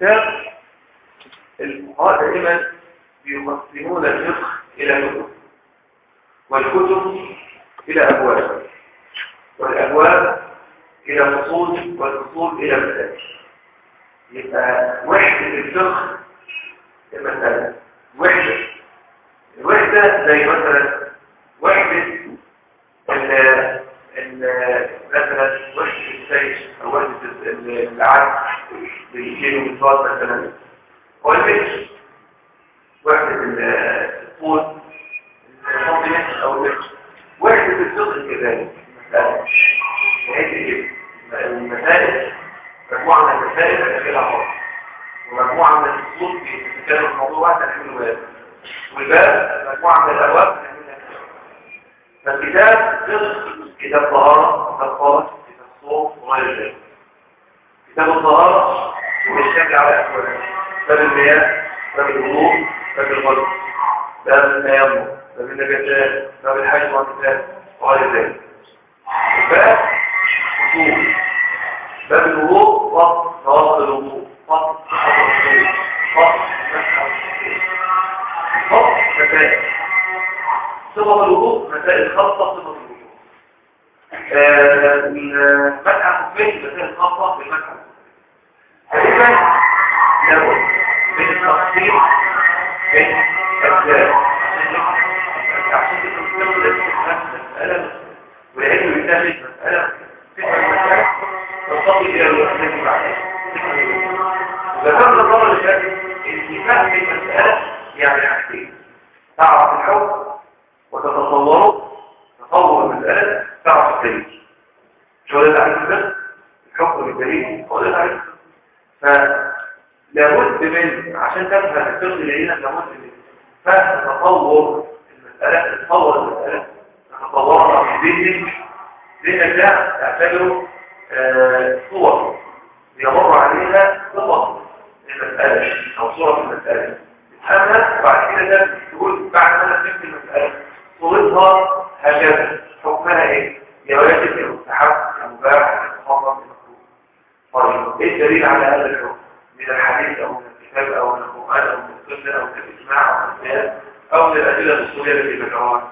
كتاب الفقهاء دائما بيقسمون الفقه إلى كتب والكتب إلى أبواب والأبواب إلى فصول والفصول إلى مسائل يبقى وحدة الفقه المسألة وحدة الوحدة زي مثلا وحدة بالكيلو بالصوت مثلا. هو المتر وحدة الطول أو وحدة الفقه كذلك. المسائل مجموعة من المسائل تدخلها فرق ومجموعة من الفصول بتتكلم في موضوع واحد نحمله باب والباب مجموعة من الأبواب فالكتاب فقه كتاب طهارة كتاب صلاة كتاب صوم وغير ذلك كتاب الطهارة بيشتغل على أكوان باب المياه باب الوضوء باب الغسل باب التيمم باب النجاسات باب الحج والقتال وغير ذلك باب أصول باب الوضوء فصل نواقض الوضوء فصل فصل فصل مسائل صفة الوضوء مسائل خاصة صفة الوضوء المسح الخفين مسائل خاصة بالمسح تقريبا لابد من التفصيل بين أجزاء عشان مسألة والعلم بالتالي مسألة فكرة المسألة تصل إلى الوحدة التي بعدها ذكرنا المرة اللي فاتت إن فهم يعني تعرف الحكم وتتصوره تصور المسألة تعرف الدليل. شو ده تعريف ده؟ الحكم بالدليل هو ده تعريف فلابد من عشان تفهم الفقه هنا لابد من فهم تصور المسألة تتصور المسألة. تتصورها في ذهنك ذهنك ده تعتبره صور. يمر عليها صفة المسألة أو صورة المسألة. تفهمها وبعد كده ده تقول بعد ما أنا فهمت المسألة صورتها هكذا حكمها إيه؟ يا واجب يا مستحب يا مباح يا محرم يا مكروه طيب إيه الدليل على هذا الحكم؟ من الحديث أو من الكتاب أو من القرآن أو من السنة أو من الإجماع أو من القياس أو من الأدلة الأصولية التي ذكرها.